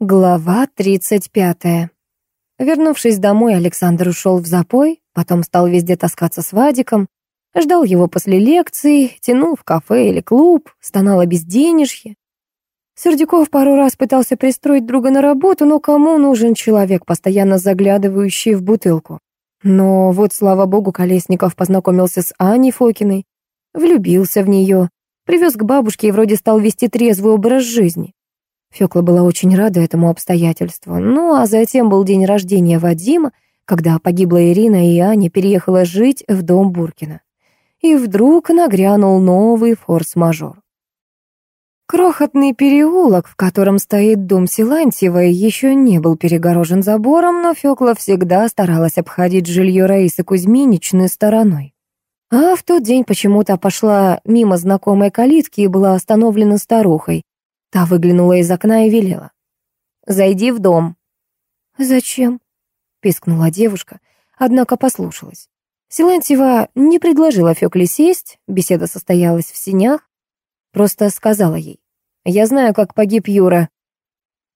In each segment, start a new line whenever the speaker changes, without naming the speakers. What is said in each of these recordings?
Глава 35. Вернувшись домой, Александр ушел в запой, потом стал везде таскаться с Вадиком, ждал его после лекций, тянул в кафе или клуб, стонал о безденежье. Сердюков пару раз пытался пристроить друга на работу, но кому нужен человек, постоянно заглядывающий в бутылку? Но вот, слава богу, Колесников познакомился с Аней Фокиной, влюбился в нее, привез к бабушке и вроде стал вести трезвый образ жизни. Фёкла была очень рада этому обстоятельству. Ну, а затем был день рождения Вадима, когда погибла Ирина, и Аня переехала жить в дом Буркина. И вдруг нагрянул новый форс-мажор. Крохотный переулок, в котором стоит дом Силантьевой, еще не был перегорожен забором, но Фёкла всегда старалась обходить жилье Раисы Кузьминичны стороной. А в тот день почему-то пошла мимо знакомой калитки и была остановлена старухой, Та выглянула из окна и велела. «Зайди в дом». «Зачем?» — пискнула девушка, однако послушалась. Силантьева не предложила Фёкле сесть, беседа состоялась в синях, просто сказала ей. «Я знаю, как погиб Юра».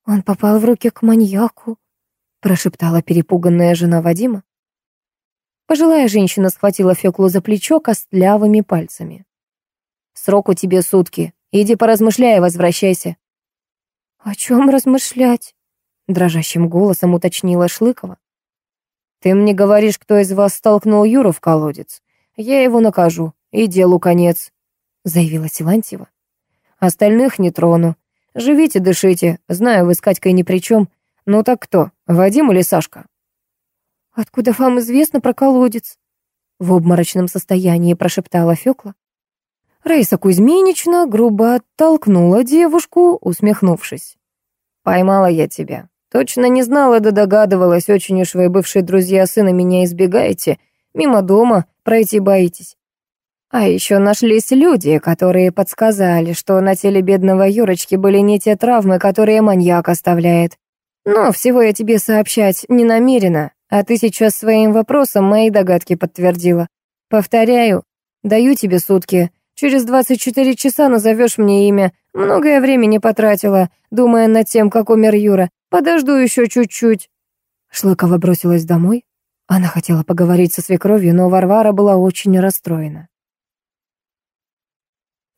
«Он попал в руки к маньяку», — прошептала перепуганная жена Вадима. Пожилая женщина схватила Фёклу за плечо костлявыми пальцами. «Срок у тебе сутки. Иди поразмышляй и возвращайся». «О чем размышлять?» — дрожащим голосом уточнила Шлыкова. «Ты мне говоришь, кто из вас столкнул Юру в колодец. Я его накажу, и делу конец», — заявила Силантьева. «Остальных не трону. Живите, дышите. Знаю, вы с Катькой ни при чем. Ну так кто, Вадим или Сашка?» «Откуда вам известно про колодец?» В обморочном состоянии прошептала Фёкла. Раиса Кузьминична грубо оттолкнула девушку, усмехнувшись. «Поймала я тебя. Точно не знала да догадывалась, очень уж вы, бывшие друзья сына, меня избегаете, мимо дома пройти боитесь. А еще нашлись люди, которые подсказали, что на теле бедного Юрочки были не те травмы, которые маньяк оставляет. Но всего я тебе сообщать не намерена, а ты сейчас своим вопросом мои догадки подтвердила. Повторяю, даю тебе сутки, Через 24 часа назовешь мне имя. Многое времени потратила, думая над тем, как умер Юра. Подожду еще чуть-чуть». Шлыкова бросилась домой. Она хотела поговорить со свекровью, но Варвара была очень расстроена.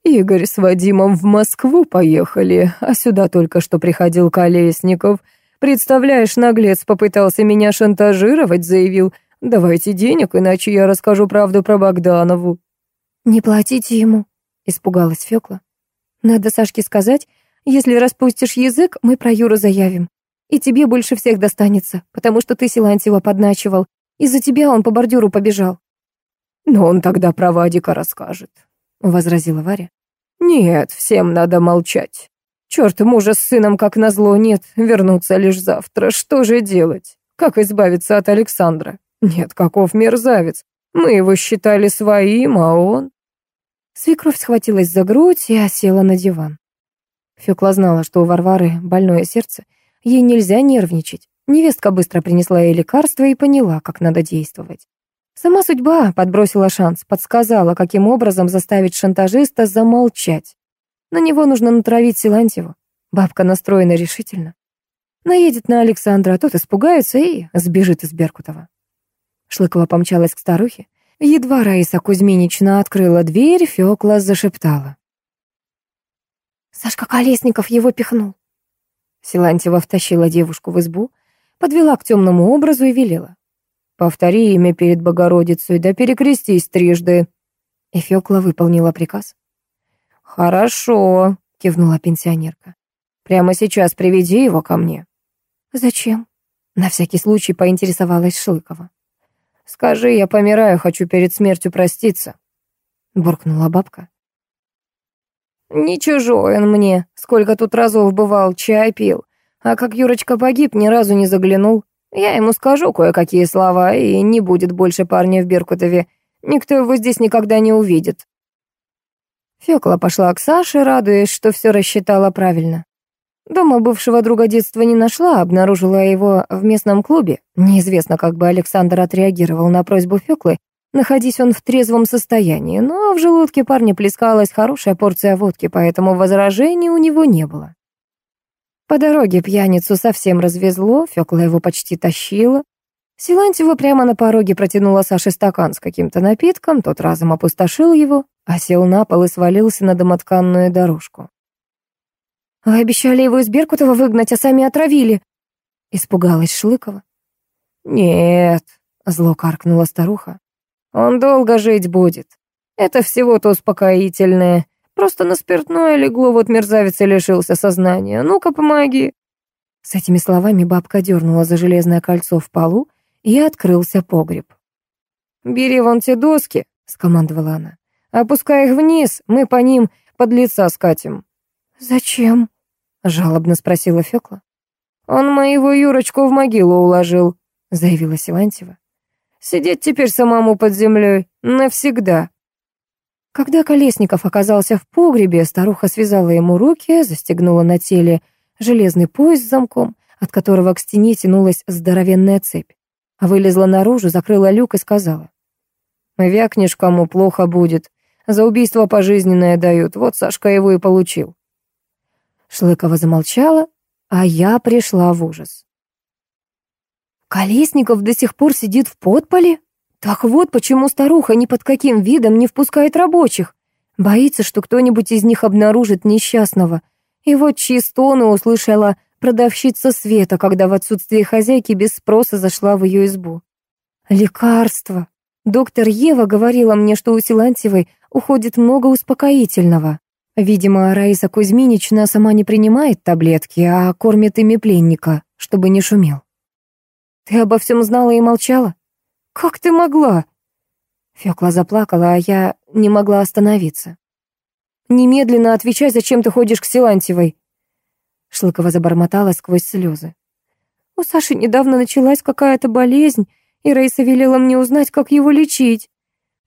«Игорь с Вадимом в Москву поехали, а сюда только что приходил Колесников. Представляешь, наглец попытался меня шантажировать, заявил, давайте денег, иначе я расскажу правду про Богданову.
«Не платите ему», — испугалась Фёкла. «Надо Сашке сказать, если распустишь язык, мы про Юру заявим. И тебе больше всех достанется, потому что ты Силантьева подначивал. Из-за тебя он по бордюру побежал».
«Но он тогда про Вадика расскажет», — возразила Варя. «Нет, всем надо молчать. Черт, мужа с сыном, как назло, нет, вернуться лишь завтра. Что же делать? Как избавиться от Александра? Нет, каков мерзавец. Мы его считали своим, а он...»
Свекровь схватилась за грудь и осела на диван. Фёкла знала, что у Варвары больное сердце, ей нельзя нервничать. Невестка быстро принесла ей лекарство и поняла, как надо действовать. Сама судьба подбросила шанс, подсказала, каким образом заставить шантажиста замолчать. На него нужно натравить Силантьеву. Бабка настроена решительно. Наедет на Александра, тот испугается и сбежит из Беркутова. Шлыкова помчалась к старухе. Едва Раиса Кузьминична открыла дверь, Фёкла зашептала. «Сашка Колесников его пихнул». Силантьева втащила девушку в избу, подвела к темному образу и велела. «Повтори имя перед Богородицей, да перекрестись трижды». И Фёкла выполнила приказ.
«Хорошо», — кивнула пенсионерка. «Прямо сейчас приведи его ко мне».
«Зачем?» — на всякий случай поинтересовалась Шлыкова.
Скажи, я помираю, хочу перед смертью проститься», — буркнула бабка. «Не чужой он мне, сколько тут разов бывал, чай пил. А как Юрочка погиб, ни разу не заглянул. Я ему скажу кое-какие слова, и не будет больше парня в Беркутове. Никто его здесь никогда не увидит». Фёкла пошла к Саше, радуясь, что все рассчитала правильно. Дома бывшего друга детства не нашла, обнаружила его в местном клубе. Неизвестно, как бы Александр отреагировал на просьбу Фёклы, находясь он в трезвом состоянии, но в желудке парня плескалась хорошая порция водки, поэтому возражений у него не было.
По дороге пьяницу совсем развезло, Фёкла его почти тащила. Силантьева прямо на пороге протянула Саше стакан с каким-то напитком, тот разом опустошил его, а сел на пол и свалился на домотканную дорожку. «Вы обещали его из Беркутова выгнать, а сами отравили!» Испугалась Шлыкова.
«Нет», — зло каркнула старуха, — «он долго жить будет. Это всего-то успокоительное. Просто на спиртное легло, вот мерзавец и лишился сознания. Ну-ка, помоги».
С этими словами бабка дернула за железное кольцо в полу, и открылся погреб.
«Бери вон те доски», — скомандовала она. «Опускай их вниз, мы по ним под лица скатим».
«Зачем?» — жалобно спросила Фёкла.
«Он моего Юрочку в могилу уложил», — заявила Силантьева. «Сидеть теперь самому под землей навсегда».
Когда Колесников оказался в погребе, старуха связала ему руки, застегнула на теле железный пояс с замком, от которого к стене тянулась здоровенная цепь. Вылезла наружу, закрыла люк и сказала.
«Вякнешь, кому плохо будет. За убийство пожизненное дают, вот Сашка его и получил».
Шлыкова замолчала, а я пришла в ужас. Колесников до сих пор сидит в подполе? Так вот почему старуха ни под каким видом не впускает рабочих. Боится, что кто-нибудь из них обнаружит несчастного. И вот чьи стоны услышала продавщица Света, когда в отсутствие хозяйки без спроса зашла в ее избу. Лекарство. Доктор Ева говорила мне, что у Силантьевой уходит много успокоительного. Видимо, Раиса Кузьминична сама не принимает таблетки, а кормит ими пленника, чтобы не шумел. Ты обо всем знала и молчала? Как ты могла? Фёкла заплакала, а я не могла остановиться. Немедленно отвечай, зачем ты ходишь к Силантьевой. Шлыкова забормотала сквозь слезы. У Саши недавно началась какая-то болезнь, и Раиса велела мне узнать, как его лечить.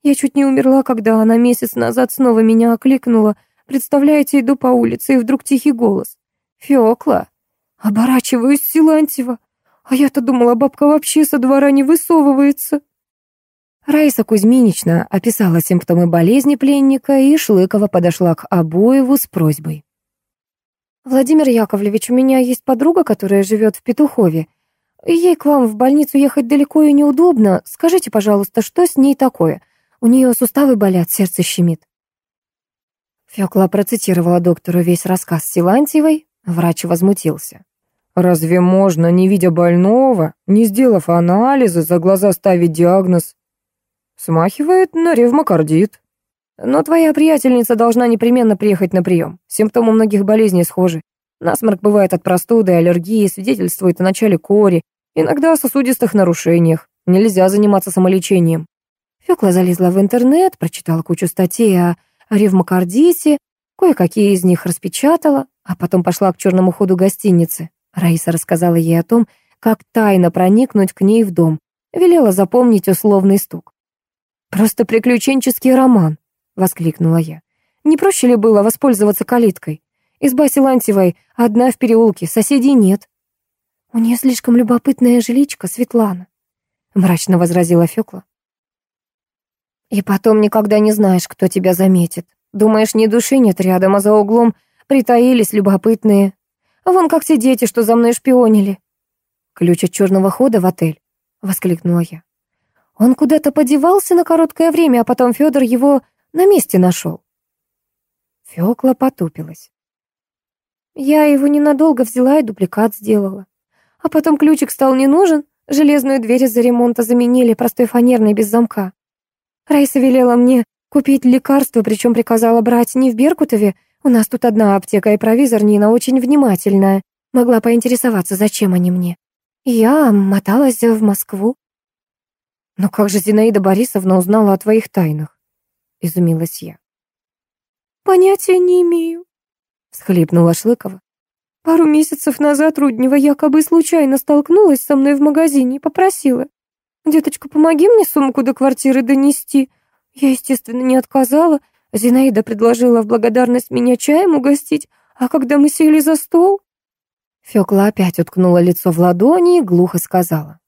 Я чуть не умерла, когда она месяц назад снова меня окликнула. Представляете, иду по улице, и вдруг тихий голос. «Фёкла!» Оборачиваюсь Силантьева. А я-то думала, бабка вообще со двора не высовывается. Раиса Кузьминична описала симптомы болезни пленника, и Шлыкова подошла к Обоеву с просьбой. «Владимир Яковлевич, у меня есть подруга, которая живет в Петухове. Ей к вам в больницу ехать далеко и неудобно. Скажите, пожалуйста, что с ней такое? У нее суставы болят, сердце щемит». Фёкла процитировала доктору весь рассказ Силантьевой. Врач возмутился.
«Разве можно, не видя больного, не сделав анализы, за глаза ставить диагноз? Смахивает на ревмокардит». Но твоя приятельница должна непременно приехать на прием. Симптомы многих болезней схожи. Насморк бывает от простуды, аллергии, свидетельствует о начале кори, иногда о сосудистых нарушениях. Нельзя заниматься самолечением.
Фёкла залезла в интернет, прочитала кучу статей о ревмокардите, кое-какие из них распечатала, а потом пошла к черному ходу гостиницы. Раиса рассказала ей о том, как тайно проникнуть к ней в дом. Велела запомнить условный стук. Просто приключенческий роман воскликнула я. Не проще ли было воспользоваться калиткой? Изба Силантьевой одна в переулке, соседей нет. У нее слишком любопытная жиличка, Светлана, мрачно возразила Фёкла. И потом никогда не знаешь, кто тебя заметит. Думаешь, ни души нет рядом, а за углом притаились любопытные. Вон как те дети, что за мной шпионили. Ключ от черного хода в отель, воскликнула я. Он куда-то подевался на короткое время, а потом Федор его на месте нашел. Фёкла потупилась. Я его ненадолго взяла и дубликат сделала. А потом ключик стал не нужен, железную дверь из-за ремонта заменили простой фанерной без замка. Райса велела мне купить лекарство, причем приказала брать не в Беркутове, у нас тут одна аптека и провизор Нина очень внимательная. Могла поинтересоваться, зачем они мне. Я моталась в Москву. Но как же Зинаида Борисовна узнала о твоих тайнах? — изумилась я. «Понятия не имею», — всхлипнула Шлыкова. «Пару месяцев назад Руднева якобы случайно столкнулась со мной в магазине и попросила. «Деточка, помоги мне сумку до квартиры донести». Я, естественно, не отказала. Зинаида предложила в благодарность меня чаем угостить, а когда мы сели за стол...» Фёкла опять уткнула лицо в ладони и глухо сказала.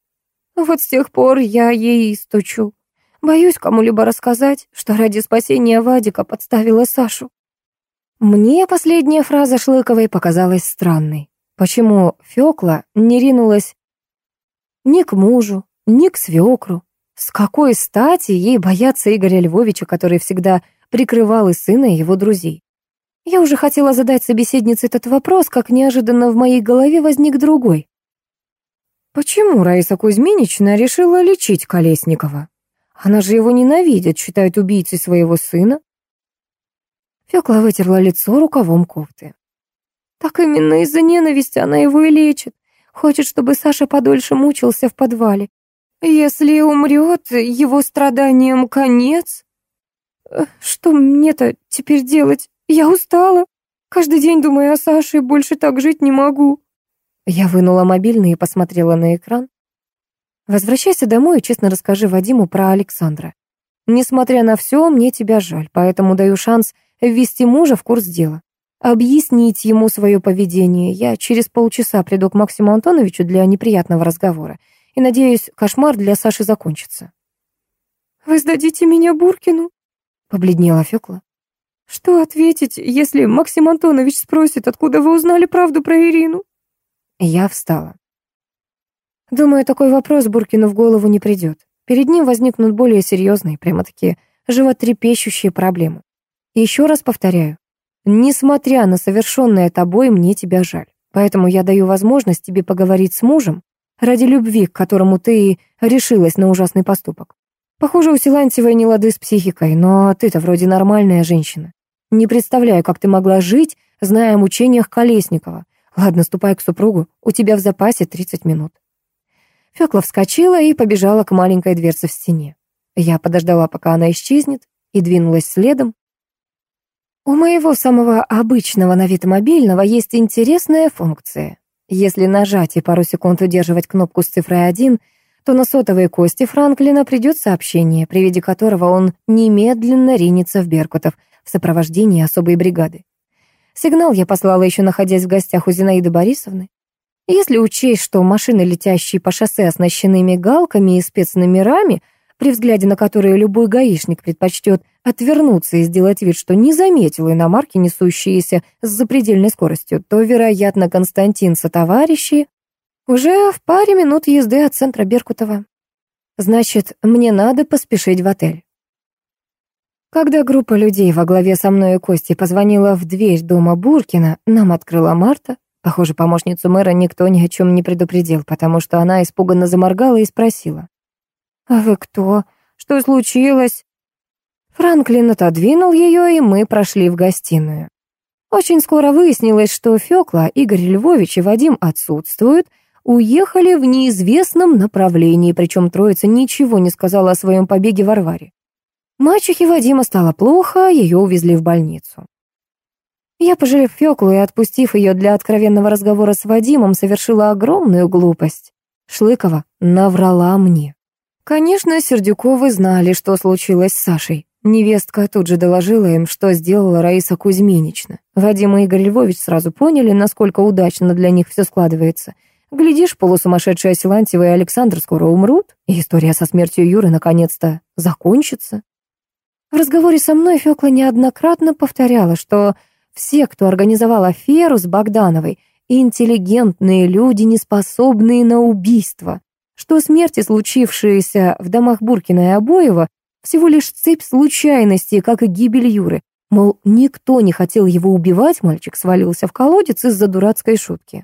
«Вот с тех пор я ей стучу. Боюсь кому-либо рассказать, что ради спасения Вадика подставила Сашу. Мне последняя фраза Шлыковой показалась странной. Почему Фёкла не ринулась ни к мужу, ни к свекру? С какой стати ей бояться Игоря Львовича, который всегда прикрывал и сына, и его друзей? Я уже хотела задать собеседнице этот вопрос, как неожиданно в моей голове возник другой. Почему Раиса Кузьминична решила лечить Колесникова? Она же его ненавидит, считает убийцей своего сына. Фёкла вытерла лицо рукавом кофты. Так именно из-за ненависти она его и лечит. Хочет, чтобы Саша подольше мучился в подвале. Если умрет, его страданиям конец. Э, что мне-то теперь делать? Я устала. Каждый день думаю о Саше и больше так жить не могу. Я вынула мобильный и посмотрела на экран. Возвращайся домой и честно расскажи Вадиму про Александра. Несмотря на все, мне тебя жаль, поэтому даю шанс ввести мужа в курс дела объяснить ему свое поведение. Я через полчаса приду к Максиму Антоновичу для неприятного разговора. И, надеюсь, кошмар для Саши закончится. «Вы сдадите меня Буркину?» — побледнела Фёкла. «Что ответить, если Максим Антонович спросит, откуда вы узнали правду про Ирину?» Я встала. Думаю, такой вопрос Буркину в голову не придет. Перед ним возникнут более серьезные, прямо-таки животрепещущие проблемы. еще раз повторяю, Несмотря на совершенное тобой, мне тебя жаль. Поэтому я даю возможность тебе поговорить с мужем ради любви, к которому ты решилась на ужасный поступок. Похоже, у Силантьевой не лады с психикой, но ты-то вроде нормальная женщина. Не представляю, как ты могла жить, зная о мучениях Колесникова. Ладно, ступай к супругу, у тебя в запасе 30 минут. Фёкла вскочила и побежала к маленькой дверце в стене. Я подождала, пока она исчезнет, и двинулась следом. У моего самого обычного на вид мобильного есть интересная функция. Если нажать и пару секунд удерживать кнопку с цифрой 1, то на сотовой кости Франклина придет сообщение, при виде которого он немедленно ринется в Беркутов в сопровождении особой бригады. Сигнал я послала еще находясь в гостях у Зинаиды Борисовны. Если учесть, что машины, летящие по шоссе, оснащены мигалками и спецномерами — при взгляде на которые любой гаишник предпочтет отвернуться и сделать вид, что не заметил иномарки, несущиеся с запредельной скоростью, то, вероятно, Константин товарищи уже в паре минут езды от центра Беркутова. Значит, мне надо поспешить в отель. Когда группа людей во главе со мной и Костей позвонила в дверь дома Буркина, нам открыла Марта. Похоже, помощницу мэра никто ни о чем не предупредил, потому что она испуганно заморгала и спросила. «А вы кто? Что случилось?» Франклин отодвинул ее, и мы прошли в гостиную. Очень скоро выяснилось, что Фёкла, Игорь Львович и Вадим отсутствуют, уехали в неизвестном направлении, причем троица ничего не сказала о своем побеге Варваре. Мачехе Вадима стало плохо, ее увезли в больницу. Я, пожалев Фёклу и отпустив ее для откровенного разговора с Вадимом, совершила огромную глупость. Шлыкова наврала мне. Конечно, Сердюковы знали, что случилось с Сашей. Невестка тут же доложила им, что сделала Раиса Кузьминична. Вадим и Игорь Львович сразу поняли, насколько удачно для них все складывается. Глядишь, полусумасшедшая Силантьева и Александр скоро умрут, и история со смертью Юры наконец-то закончится. В разговоре со мной Фёкла неоднократно повторяла, что все, кто организовал аферу с Богдановой, интеллигентные люди, не способные на убийство что смерти, случившиеся в домах Буркина и Обоева, всего лишь цепь случайностей, как и гибель Юры. Мол, никто не хотел его убивать, мальчик свалился в колодец из-за дурацкой шутки.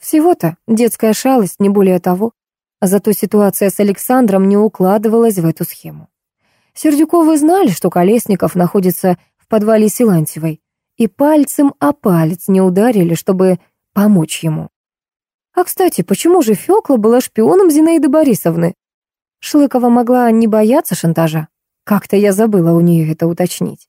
Всего-то детская шалость, не более того. Зато ситуация с Александром не укладывалась в эту схему. Сердюковы знали, что Колесников находится в подвале Силантьевой, и пальцем о палец не ударили, чтобы помочь ему. А, кстати, почему же Фёкла была шпионом Зинаиды Борисовны? Шлыкова могла не бояться шантажа. Как-то я забыла у нее это уточнить.